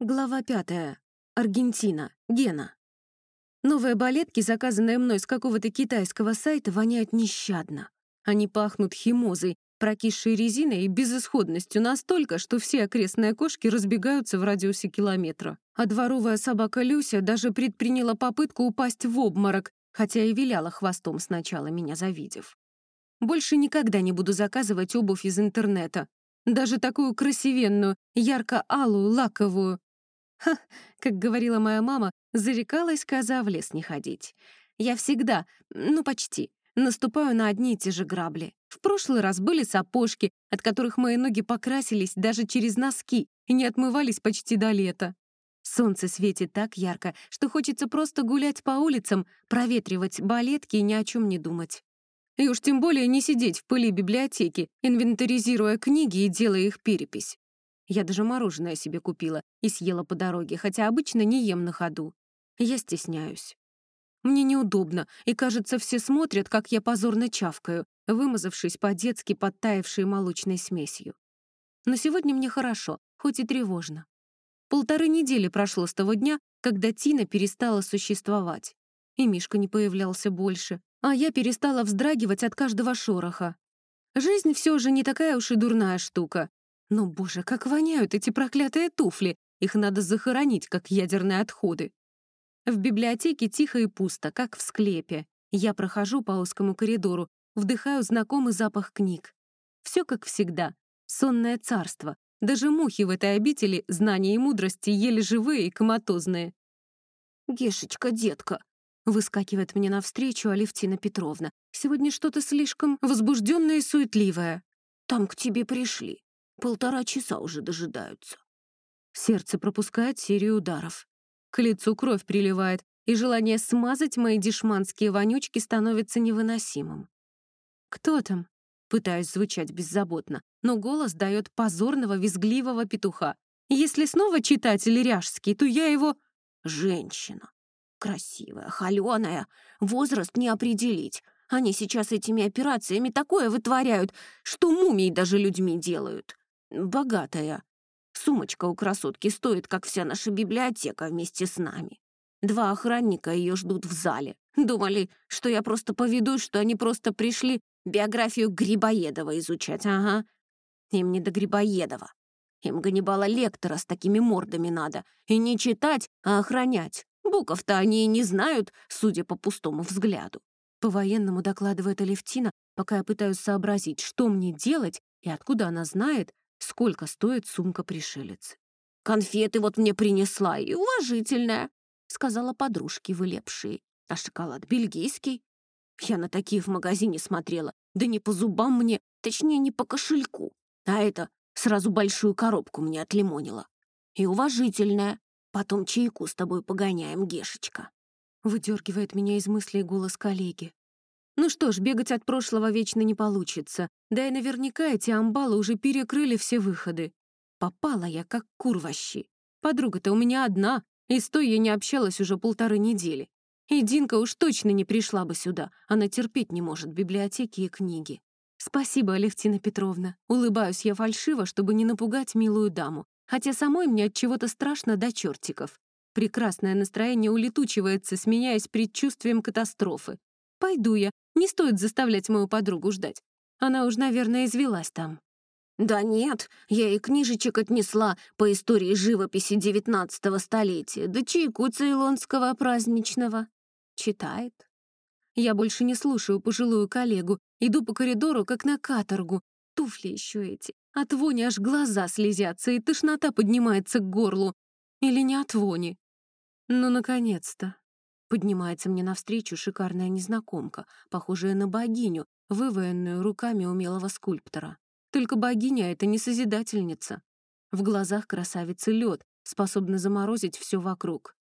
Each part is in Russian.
Глава пятая. Аргентина. Гена. Новые балетки, заказанные мной с какого-то китайского сайта, воняют нещадно. Они пахнут химозой, прокисшей резиной и безысходностью настолько, что все окрестные кошки разбегаются в радиусе километра. А дворовая собака Люся даже предприняла попытку упасть в обморок, хотя и виляла хвостом сначала, меня завидев. Больше никогда не буду заказывать обувь из интернета. Даже такую красивенную, ярко-алую, лаковую. Ха, как говорила моя мама, зарекалась коза в лес не ходить. Я всегда, ну почти, наступаю на одни и те же грабли. В прошлый раз были сапожки, от которых мои ноги покрасились даже через носки и не отмывались почти до лета. Солнце светит так ярко, что хочется просто гулять по улицам, проветривать балетки и ни о чем не думать. И уж тем более не сидеть в пыли библиотеки, инвентаризируя книги и делая их перепись. Я даже мороженое себе купила и съела по дороге, хотя обычно не ем на ходу. Я стесняюсь. Мне неудобно, и, кажется, все смотрят, как я позорно чавкаю, вымазавшись по-детски подтаявшей молочной смесью. Но сегодня мне хорошо, хоть и тревожно. Полторы недели прошло с того дня, когда Тина перестала существовать. И Мишка не появлялся больше, а я перестала вздрагивать от каждого шороха. Жизнь все же не такая уж и дурная штука, но, боже, как воняют эти проклятые туфли! Их надо захоронить, как ядерные отходы. В библиотеке тихо и пусто, как в склепе. Я прохожу по узкому коридору, вдыхаю знакомый запах книг. Все как всегда. Сонное царство. Даже мухи в этой обители знания и мудрости еле живые и коматозные. «Гешечка, детка!» — выскакивает мне навстречу Алевтина Петровна. «Сегодня что-то слишком возбужденное и суетливое. Там к тебе пришли. Полтора часа уже дожидаются. Сердце пропускает серию ударов. К лицу кровь приливает, и желание смазать мои дешманские вонючки становится невыносимым. «Кто там?» Пытаюсь звучать беззаботно, но голос дает позорного визгливого петуха. Если снова читатель ряжский, то я его... Женщина. Красивая, холёная, возраст не определить. Они сейчас этими операциями такое вытворяют, что мумий даже людьми делают богатая. Сумочка у красотки стоит, как вся наша библиотека вместе с нами. Два охранника ее ждут в зале. Думали, что я просто поведусь, что они просто пришли биографию Грибоедова изучать, ага. Им не до Грибоедова. Им Ганнибала Лектора с такими мордами надо. И не читать, а охранять. Буков-то они и не знают, судя по пустому взгляду. По-военному докладывает Алевтина, пока я пытаюсь сообразить, что мне делать и откуда она знает, сколько стоит сумка пришелец. «Конфеты вот мне принесла, и уважительная», — сказала подружки вылепшие. «А шоколад бельгийский?» Я на такие в магазине смотрела, да не по зубам мне, точнее, не по кошельку. А это сразу большую коробку мне отлимонила. И уважительная. Потом чайку с тобой погоняем, Гешечка. Выдергивает меня из мыслей голос коллеги. Ну что ж, бегать от прошлого вечно не получится. Да и наверняка эти амбалы уже перекрыли все выходы. Попала я, как кур вощи. Подруга-то у меня одна, и с той я не общалась уже полторы недели. И Динка уж точно не пришла бы сюда. Она терпеть не может библиотеки и книги. «Спасибо, Алевтина Петровна». Улыбаюсь я фальшиво, чтобы не напугать милую даму. Хотя самой мне от чего-то страшно до чертиков. Прекрасное настроение улетучивается, сменяясь предчувствием катастрофы. Пойду я, не стоит заставлять мою подругу ждать. Она уж, наверное, извелась там. «Да нет, я и книжечек отнесла по истории живописи девятнадцатого столетия, да чайку цейлонского праздничного». Читает. Я больше не слушаю пожилую коллегу, иду по коридору, как на каторгу. Туфли еще эти. От вони аж глаза слезятся, и тошнота поднимается к горлу. Или не от вони. Ну, наконец-то. Поднимается мне навстречу шикарная незнакомка, похожая на богиню, вывоенную руками умелого скульптора. Только богиня — это не созидательница. В глазах красавицы лед, способный заморозить все вокруг.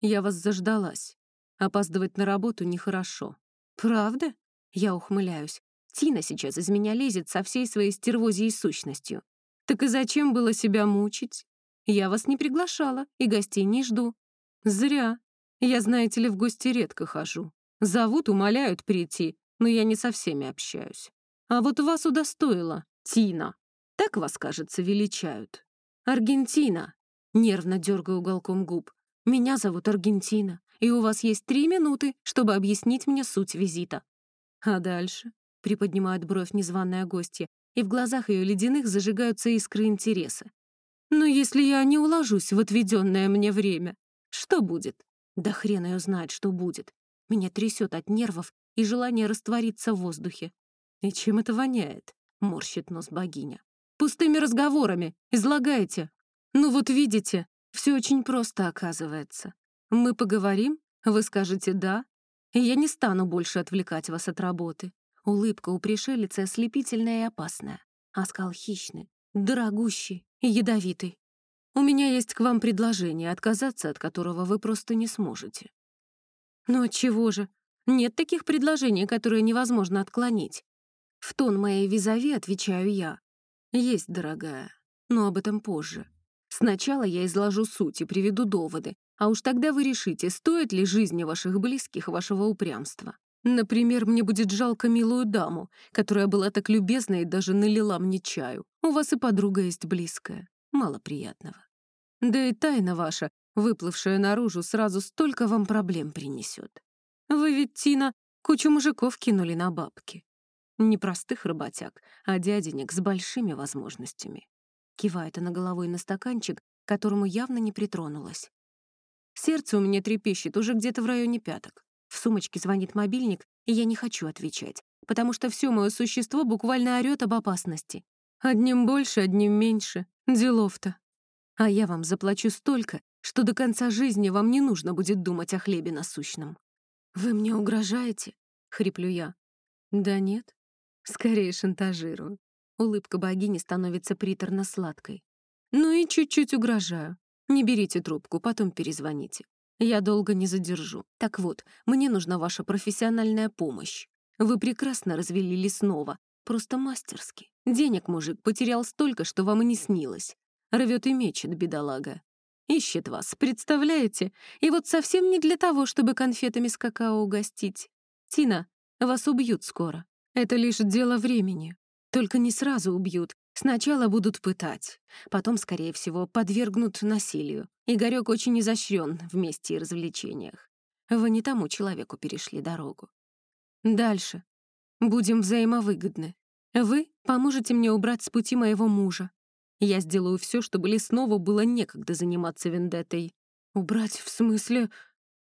Я вас заждалась. Опаздывать на работу нехорошо. Правда? Я ухмыляюсь. Тина сейчас из меня лезет со всей своей стервозией сущностью. Так и зачем было себя мучить? Я вас не приглашала и гостей не жду. Зря. Я, знаете ли, в гости редко хожу. Зовут, умоляют прийти, но я не со всеми общаюсь. А вот вас удостоило, Тина. Так вас, кажется, величают. Аргентина. Нервно дергаю уголком губ. «Меня зовут Аргентина, и у вас есть три минуты, чтобы объяснить мне суть визита». «А дальше?» — приподнимает бровь незваная гостья, и в глазах ее ледяных зажигаются искры интереса. «Но если я не уложусь в отведенное мне время, что будет?» «Да хрен ее знает, что будет. Меня трясет от нервов и желание раствориться в воздухе. И чем это воняет?» — морщит нос богиня. «Пустыми разговорами. Излагайте. Ну вот видите, все очень просто оказывается. Мы поговорим, вы скажете «да», и я не стану больше отвлекать вас от работы. Улыбка у пришелицы ослепительная и опасная, а скал хищный, дорогущий и ядовитый. У меня есть к вам предложение, отказаться от которого вы просто не сможете. Ну отчего же? Нет таких предложений, которые невозможно отклонить. В тон моей визави отвечаю я. Есть, дорогая, но об этом позже. Сначала я изложу суть и приведу доводы, а уж тогда вы решите, стоит ли жизни ваших близких вашего упрямства. Например, мне будет жалко милую даму, которая была так любезна и даже налила мне чаю. У вас и подруга есть близкая. Мало приятного. Да и тайна ваша, выплывшая наружу, сразу столько вам проблем принесет. Вы ведь, Тина, кучу мужиков кинули на бабки. Не простых работяг, а дяденек с большими возможностями. Кивает она головой на стаканчик, которому явно не притронулась. Сердце у меня трепещет уже где-то в районе пяток. В сумочке звонит мобильник, и я не хочу отвечать, потому что все мое существо буквально орёт об опасности. Одним больше, одним меньше. Делов-то. А я вам заплачу столько, что до конца жизни вам не нужно будет думать о хлебе насущном. «Вы мне угрожаете?» — хриплю я. «Да нет. Скорее шантажирую. Улыбка богини становится приторно-сладкой. «Ну и чуть-чуть угрожаю. Не берите трубку, потом перезвоните. Я долго не задержу. Так вот, мне нужна ваша профессиональная помощь. Вы прекрасно развели лесного, просто мастерски. Денег мужик потерял столько, что вам и не снилось. Рвет и мечет, бедолага. Ищет вас, представляете? И вот совсем не для того, чтобы конфетами с какао угостить. Тина, вас убьют скоро. Это лишь дело времени. Только не сразу убьют. Сначала будут пытать. Потом, скорее всего, подвергнут насилию. Игорёк очень изощрен в месте и развлечениях. Вы не тому человеку перешли дорогу. Дальше. Будем взаимовыгодны. Вы поможете мне убрать с пути моего мужа. Я сделаю все, чтобы Леснову было некогда заниматься вендеттой. Убрать в смысле...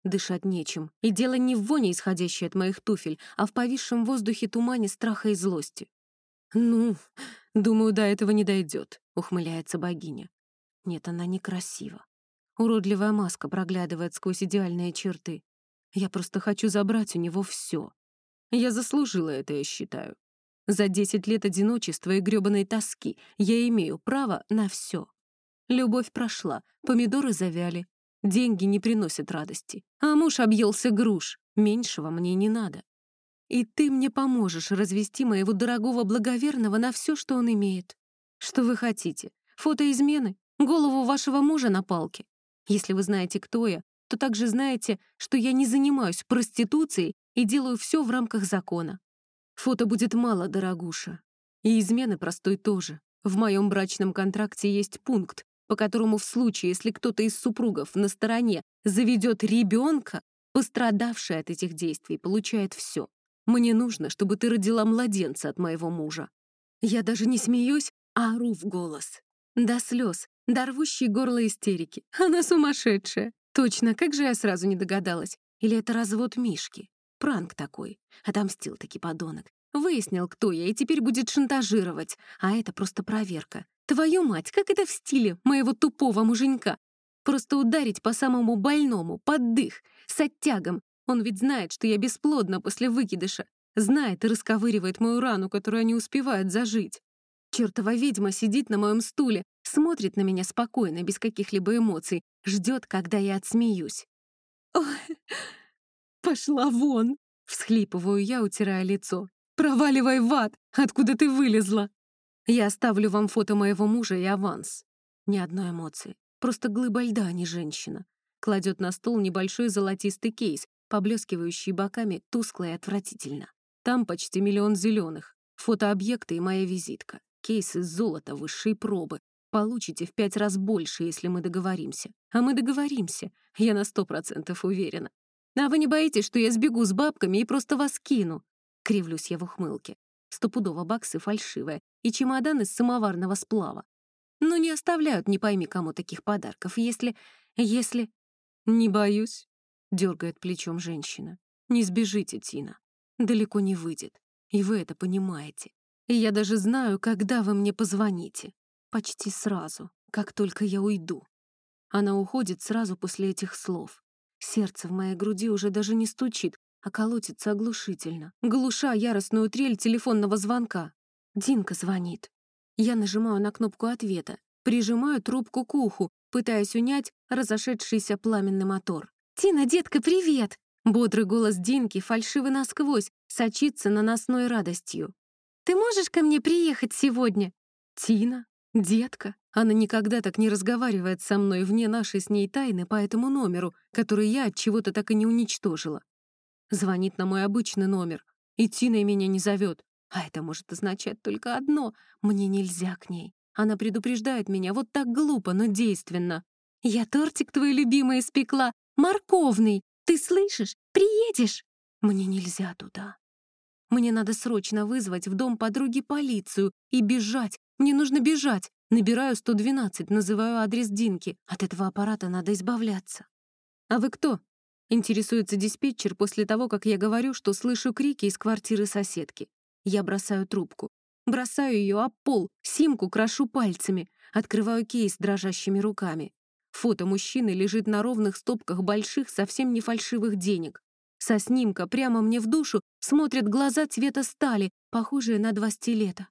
Дышать нечем. И дело не в воне, исходящей от моих туфель, а в повисшем воздухе тумане страха и злости. «Ну, думаю, до этого не дойдет», — ухмыляется богиня. Нет, она некрасива. Уродливая маска проглядывает сквозь идеальные черты. Я просто хочу забрать у него все. Я заслужила это, я считаю. За десять лет одиночества и грёбаной тоски я имею право на все. Любовь прошла, помидоры завяли, деньги не приносят радости, а муж объелся груш, меньшего мне не надо. И ты мне поможешь развести моего дорогого благоверного на все, что он имеет. Что вы хотите? Фото измены? Голову вашего мужа на палке? Если вы знаете, кто я, то также знаете, что я не занимаюсь проституцией и делаю все в рамках закона. Фото будет мало, дорогуша. И измены простой тоже. В моем брачном контракте есть пункт, по которому в случае, если кто-то из супругов на стороне заведет ребенка, пострадавший от этих действий получает все. Мне нужно, чтобы ты родила младенца от моего мужа. Я даже не смеюсь, а ору в голос. До слез, до рвущей горло истерики. Она сумасшедшая. Точно, как же я сразу не догадалась. Или это развод Мишки? Пранк такой. Отомстил таки подонок. Выяснил, кто я, и теперь будет шантажировать. А это просто проверка. Твою мать, как это в стиле моего тупого муженька? Просто ударить по самому больному, под дых, с оттягом, он ведь знает, что я бесплодна после выкидыша. Знает и расковыривает мою рану, которая не успевает зажить. Чертова ведьма сидит на моем стуле, смотрит на меня спокойно, без каких-либо эмоций, ждет, когда я отсмеюсь. «Ой, пошла вон!» — всхлипываю я, утирая лицо. «Проваливай в ад! Откуда ты вылезла?» Я оставлю вам фото моего мужа и аванс. Ни одной эмоции. Просто глыба льда, а не женщина. Кладет на стол небольшой золотистый кейс, поблескивающий боками тускло и отвратительно. Там почти миллион зеленых, фотообъекты и моя визитка, кейс из золота высшей пробы, Получите в пять раз больше, если мы договоримся. А мы договоримся, я на сто процентов уверена. А вы не боитесь, что я сбегу с бабками и просто вас кину?» Кривлюсь я в ухмылке. Стопудово баксы фальшивые и чемодан из самоварного сплава. Но не оставляют не пойми кому таких подарков, если... если... «Не боюсь», — дергает плечом женщина. «Не сбежите, Тина. Далеко не выйдет. И вы это понимаете. И я даже знаю, когда вы мне позвоните. Почти сразу, как только я уйду». Она уходит сразу после этих слов. Сердце в моей груди уже даже не стучит, а колотится оглушительно, глуша яростную трель телефонного звонка. Динка звонит. Я нажимаю на кнопку ответа, прижимаю трубку к уху, пытаясь унять разошедшийся пламенный мотор. «Тина, детка, привет!» Бодрый голос Динки, фальшивый насквозь, сочится наносной радостью. «Ты можешь ко мне приехать сегодня?» «Тина? Детка?» Она никогда так не разговаривает со мной вне нашей с ней тайны по этому номеру, который я от чего-то так и не уничтожила. Звонит на мой обычный номер, и Тина меня не зовет. А это может означать только одно — мне нельзя к ней. Она предупреждает меня вот так глупо, но действенно. «Я тортик твой любимый испекла, морковный. Ты слышишь? Приедешь?» Мне нельзя туда. Мне надо срочно вызвать в дом подруги полицию и бежать. Мне нужно бежать. Набираю 112, называю адрес Динки. От этого аппарата надо избавляться. «А вы кто?» Интересуется диспетчер после того, как я говорю, что слышу крики из квартиры соседки. Я бросаю трубку. Бросаю ее об пол, симку крошу пальцами, открываю кейс дрожащими руками. Фото мужчины лежит на ровных стопках больших, совсем не фальшивых денег. Со снимка прямо мне в душу смотрят глаза цвета стали, похожие на два стилета.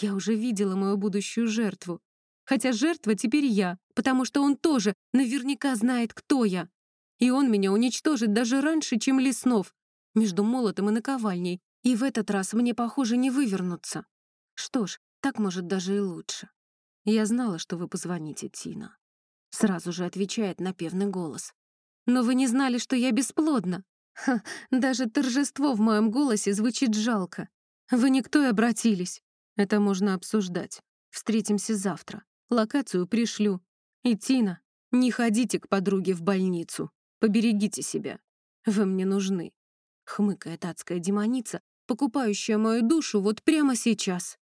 Я уже видела мою будущую жертву. Хотя жертва теперь я, потому что он тоже наверняка знает, кто я. И он меня уничтожит даже раньше, чем Леснов, между молотом и наковальней, и в этот раз мне, похоже, не вывернуться. Что ж, так может даже и лучше. Я знала, что вы позвоните, Тина. Сразу же отвечает напевный голос. Но вы не знали, что я бесплодна. Ха, даже торжество в моем голосе звучит жалко. Вы никто и обратились. Это можно обсуждать. Встретимся завтра. Локацию пришлю. И, Тина, не ходите к подруге в больницу. Поберегите себя. Вы мне нужны. Хмыкает адская демоница, покупающая мою душу вот прямо сейчас.